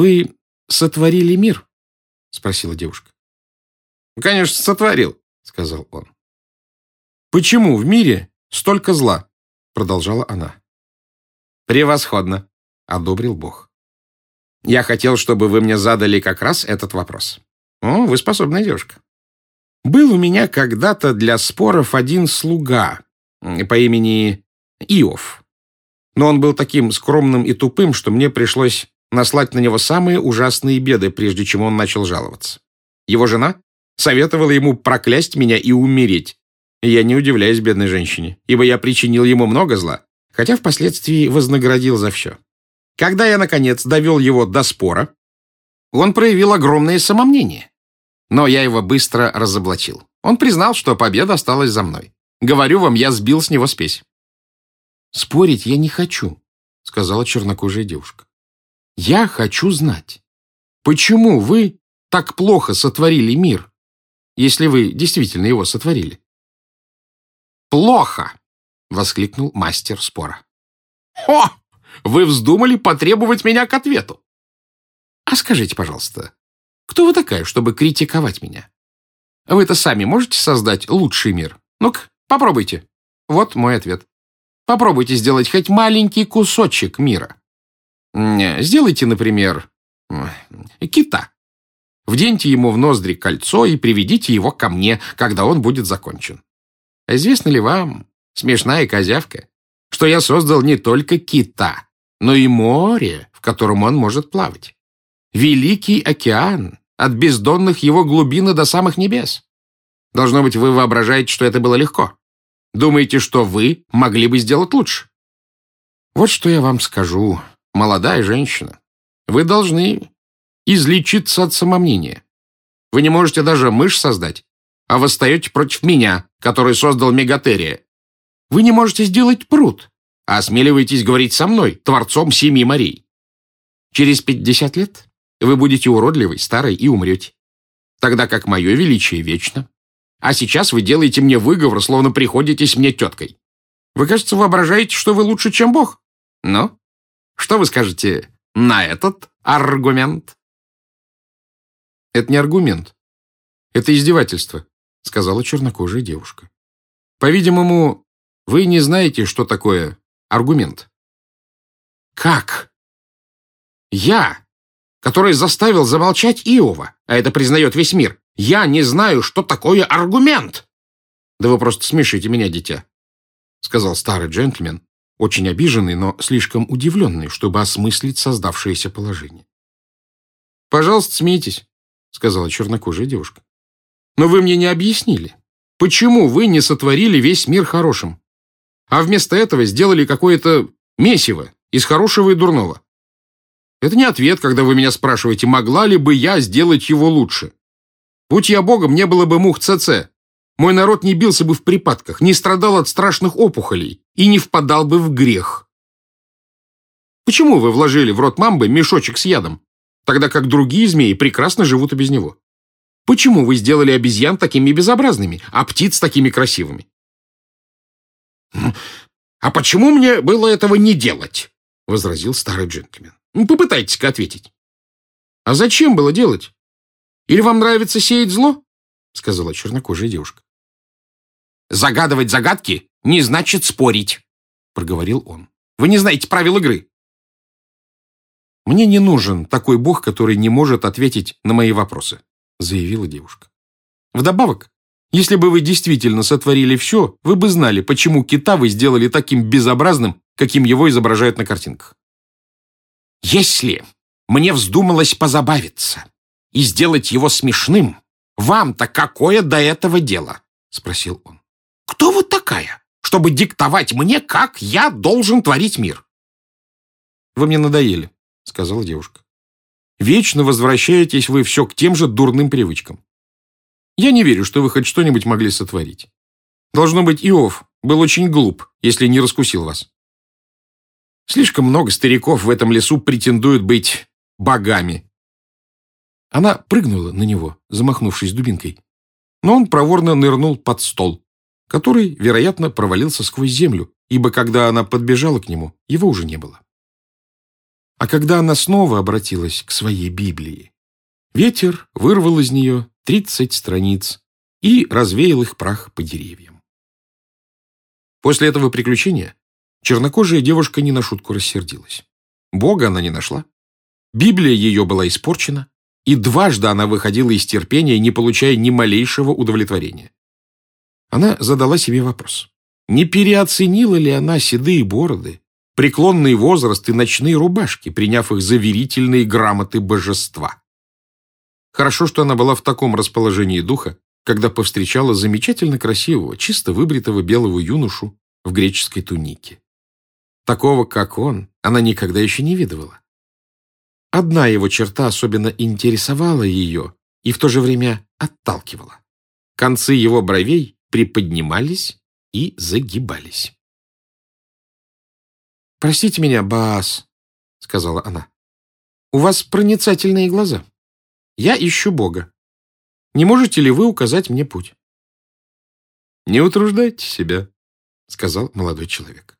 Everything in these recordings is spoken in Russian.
«Вы сотворили мир?» — спросила девушка. «Конечно, сотворил», — сказал он. «Почему в мире столько зла?» — продолжала она. «Превосходно», — одобрил Бог. «Я хотел, чтобы вы мне задали как раз этот вопрос. О, вы способная девушка. Был у меня когда-то для споров один слуга по имени Иов. Но он был таким скромным и тупым, что мне пришлось наслать на него самые ужасные беды, прежде чем он начал жаловаться. Его жена советовала ему проклясть меня и умереть. я не удивляюсь бедной женщине, ибо я причинил ему много зла, хотя впоследствии вознаградил за все. Когда я, наконец, довел его до спора, он проявил огромное самомнение. Но я его быстро разоблачил. Он признал, что победа осталась за мной. Говорю вам, я сбил с него спесь. «Спорить я не хочу», — сказала чернокожая девушка. «Я хочу знать, почему вы так плохо сотворили мир, если вы действительно его сотворили?» «Плохо!» — воскликнул мастер спора. «О! Вы вздумали потребовать меня к ответу!» «А скажите, пожалуйста, кто вы такая, чтобы критиковать меня? Вы-то сами можете создать лучший мир? Ну-ка, попробуйте. Вот мой ответ. Попробуйте сделать хоть маленький кусочек мира. Сделайте, например, кита. Вденьте ему в ноздри кольцо и приведите его ко мне, когда он будет закончен. Известно ли вам, смешная козявка, что я создал не только кита, но и море, в котором он может плавать? Великий океан, от бездонных его глубины до самых небес. Должно быть, вы воображаете, что это было легко. Думаете, что вы могли бы сделать лучше? Вот что я вам скажу, молодая женщина. Вы должны излечиться от самомнения. Вы не можете даже мышь создать, а восстаете против меня, который создал Мегатерия. Вы не можете сделать пруд, а осмеливаетесь говорить со мной, творцом семи морей. Через пятьдесят лет вы будете уродливой, старой и умрете. Тогда как мое величие вечно. А сейчас вы делаете мне выговор, словно приходитесь мне теткой. Вы, кажется, воображаете, что вы лучше, чем Бог. Ну, что вы скажете на этот аргумент? Это не аргумент. Это издевательство, сказала чернокожая девушка. По-видимому, вы не знаете, что такое аргумент. Как? Я который заставил замолчать Иова, а это признает весь мир. Я не знаю, что такое аргумент. Да вы просто смешите меня, дитя, сказал старый джентльмен, очень обиженный, но слишком удивленный, чтобы осмыслить создавшееся положение. «Пожалуйста, смейтесь», — сказала чернокожая девушка. «Но вы мне не объяснили, почему вы не сотворили весь мир хорошим, а вместо этого сделали какое-то месиво из хорошего и дурного. Это не ответ, когда вы меня спрашиваете, могла ли бы я сделать его лучше. Будь я богом, не было бы мух ЦЦ. Мой народ не бился бы в припадках, не страдал от страшных опухолей и не впадал бы в грех. Почему вы вложили в рот мамбы мешочек с ядом, тогда как другие змеи прекрасно живут и без него? Почему вы сделали обезьян такими безобразными, а птиц такими красивыми? «А почему мне было этого не делать?» — возразил старый джентльмен. Ну, попытайтесь-ка ответить. А зачем было делать? Или вам нравится сеять зло? Сказала чернокожая девушка. Загадывать загадки не значит спорить, проговорил он. Вы не знаете правил игры. Мне не нужен такой бог, который не может ответить на мои вопросы, заявила девушка. Вдобавок, если бы вы действительно сотворили все, вы бы знали, почему кита вы сделали таким безобразным, каким его изображают на картинках. Если мне вздумалось позабавиться и сделать его смешным, вам-то какое до этого дело? Спросил он. Кто вы такая, чтобы диктовать мне, как я должен творить мир? Вы мне надоели, сказала девушка. Вечно возвращаетесь вы все к тем же дурным привычкам. Я не верю, что вы хоть что-нибудь могли сотворить. Должно быть, Иов был очень глуп, если не раскусил вас. Слишком много стариков в этом лесу претендуют быть богами. Она прыгнула на него, замахнувшись дубинкой. Но он проворно нырнул под стол, который, вероятно, провалился сквозь землю, ибо когда она подбежала к нему, его уже не было. А когда она снова обратилась к своей Библии, ветер вырвал из нее тридцать страниц и развеял их прах по деревьям. После этого приключения чернокожая девушка не на шутку рассердилась. Бога она не нашла. Библия ее была испорчена, и дважды она выходила из терпения, не получая ни малейшего удовлетворения. Она задала себе вопрос. Не переоценила ли она седые бороды, преклонный возраст и ночные рубашки, приняв их за верительные грамоты божества? Хорошо, что она была в таком расположении духа, когда повстречала замечательно красивого, чисто выбритого белого юношу в греческой тунике. Такого, как он, она никогда еще не видывала. Одна его черта особенно интересовала ее и в то же время отталкивала. Концы его бровей приподнимались и загибались. «Простите меня, Баас», — сказала она. «У вас проницательные глаза. Я ищу Бога. Не можете ли вы указать мне путь?» «Не утруждайте себя», — сказал молодой человек.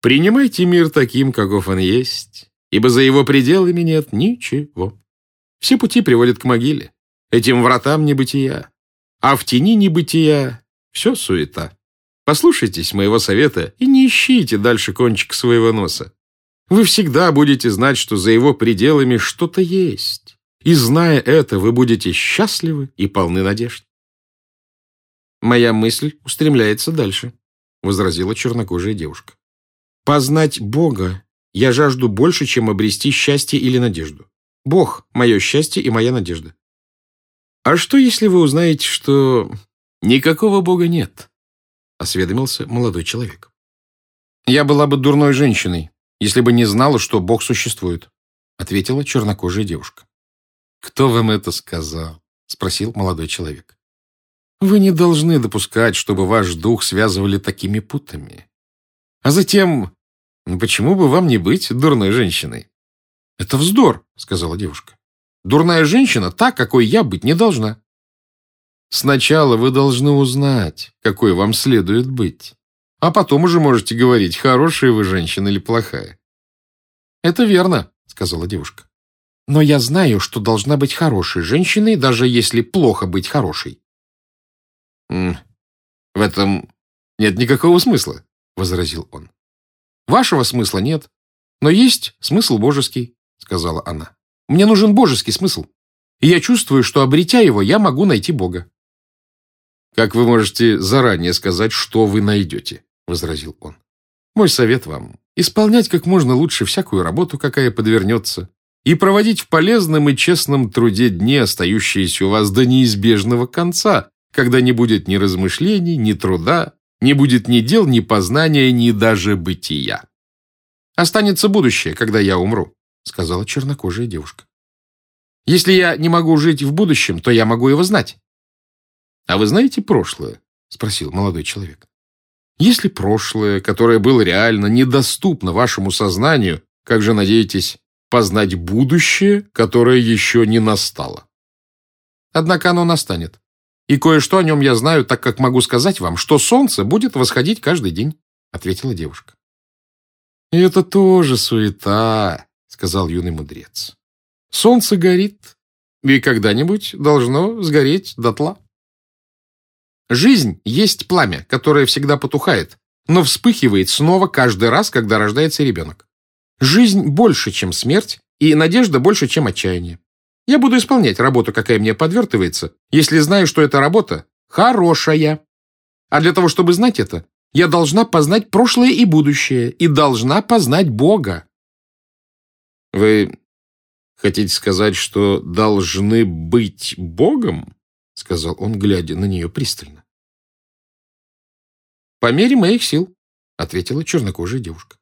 «Принимайте мир таким, каков он есть, ибо за его пределами нет ничего. Все пути приводят к могиле, этим вратам небытия, а в тени небытия все суета. Послушайтесь моего совета и не ищите дальше кончик своего носа. Вы всегда будете знать, что за его пределами что-то есть. И зная это, вы будете счастливы и полны надежд. «Моя мысль устремляется дальше», — возразила чернокожая девушка. «Познать Бога я жажду больше, чем обрести счастье или надежду. Бог — мое счастье и моя надежда. А что, если вы узнаете, что никакого Бога нет?» — осведомился молодой человек. «Я была бы дурной женщиной, если бы не знала, что Бог существует», — ответила чернокожая девушка. «Кто вам это сказал?» — спросил молодой человек. «Вы не должны допускать, чтобы ваш дух связывали такими путами. А затем, ну почему бы вам не быть дурной женщиной?» «Это вздор», — сказала девушка. «Дурная женщина та, какой я быть не должна». «Сначала вы должны узнать, какой вам следует быть, а потом уже можете говорить, хорошая вы женщина или плохая». «Это верно», — сказала девушка. Но я знаю, что должна быть хорошей женщиной, даже если плохо быть хорошей. «В этом нет никакого смысла», — возразил он. «Вашего смысла нет, но есть смысл божеский», — сказала она. «Мне нужен божеский смысл, и я чувствую, что, обретя его, я могу найти Бога». «Как вы можете заранее сказать, что вы найдете?» — возразил он. «Мой совет вам — исполнять как можно лучше всякую работу, какая подвернется, и проводить в полезном и честном труде дни, остающиеся у вас до неизбежного конца, когда не будет ни размышлений, ни труда, не будет ни дел, ни познания, ни даже бытия. «Останется будущее, когда я умру», — сказала чернокожая девушка. «Если я не могу жить в будущем, то я могу его знать». «А вы знаете прошлое?» — спросил молодой человек. «Если прошлое, которое было реально, недоступно вашему сознанию, как же надеетесь познать будущее, которое еще не настало. Однако оно настанет. И кое-что о нем я знаю, так как могу сказать вам, что солнце будет восходить каждый день, — ответила девушка. — И это тоже суета, — сказал юный мудрец. Солнце горит, и когда-нибудь должно сгореть дотла. Жизнь есть пламя, которое всегда потухает, но вспыхивает снова каждый раз, когда рождается ребенок. Жизнь больше, чем смерть, и надежда больше, чем отчаяние. Я буду исполнять работу, какая мне подвертывается, если знаю, что эта работа хорошая. А для того, чтобы знать это, я должна познать прошлое и будущее, и должна познать Бога. Вы хотите сказать, что должны быть Богом? Сказал он, глядя на нее пристально. По мере моих сил, ответила чернокожая девушка.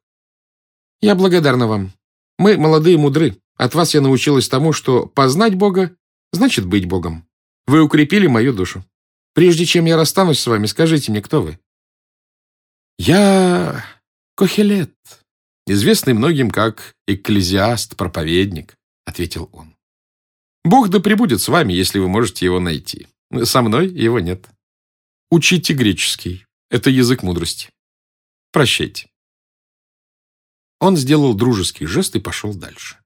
Я благодарна вам. Мы молодые мудры. От вас я научилась тому, что познать Бога значит быть Богом. Вы укрепили мою душу. Прежде чем я расстанусь с вами, скажите мне, кто вы? Я Кохелет, известный многим как экклезиаст-проповедник, ответил он. Бог да пребудет с вами, если вы можете его найти. Со мной его нет. Учите греческий. Это язык мудрости. Прощайте. Он сделал дружеский жест и пошел дальше.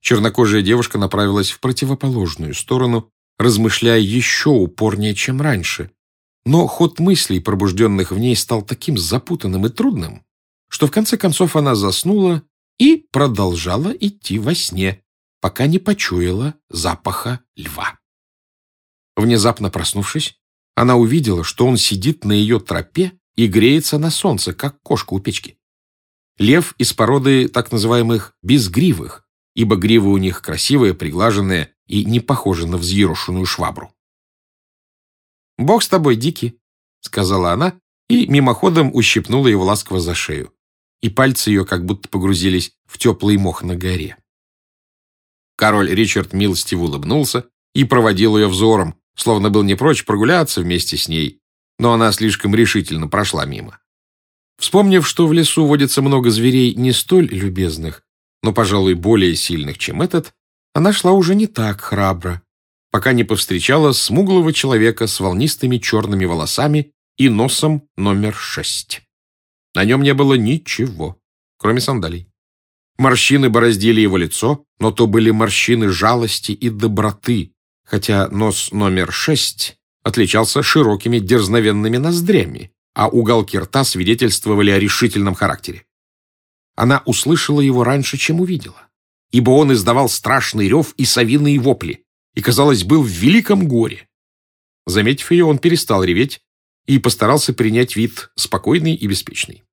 Чернокожая девушка направилась в противоположную сторону, размышляя еще упорнее, чем раньше. Но ход мыслей, пробужденных в ней, стал таким запутанным и трудным, что в конце концов она заснула и продолжала идти во сне, пока не почуяла запаха льва. Внезапно проснувшись, она увидела, что он сидит на ее тропе и греется на солнце, как кошка у печки. Лев из породы так называемых безгривых, ибо грива у них красивая, приглаженная и не похожа на взъерошенную швабру. «Бог с тобой, Дикий», — сказала она и мимоходом ущипнула его ласково за шею, и пальцы ее как будто погрузились в теплый мох на горе. Король Ричард милостиво улыбнулся и проводил ее взором, словно был не прочь прогуляться вместе с ней, но она слишком решительно прошла мимо. Вспомнив, что в лесу водится много зверей не столь любезных, но, пожалуй, более сильных, чем этот, она шла уже не так храбро, пока не повстречала смуглого человека с волнистыми черными волосами и носом номер шесть. На нем не было ничего, кроме сандалий. Морщины бороздили его лицо, но то были морщины жалости и доброты, хотя нос номер шесть отличался широкими дерзновенными ноздрями, а уголки рта свидетельствовали о решительном характере. Она услышала его раньше, чем увидела, ибо он издавал страшный рев и совиные вопли, и, казалось, был в великом горе. Заметив ее, он перестал реветь и постарался принять вид спокойный и беспечный.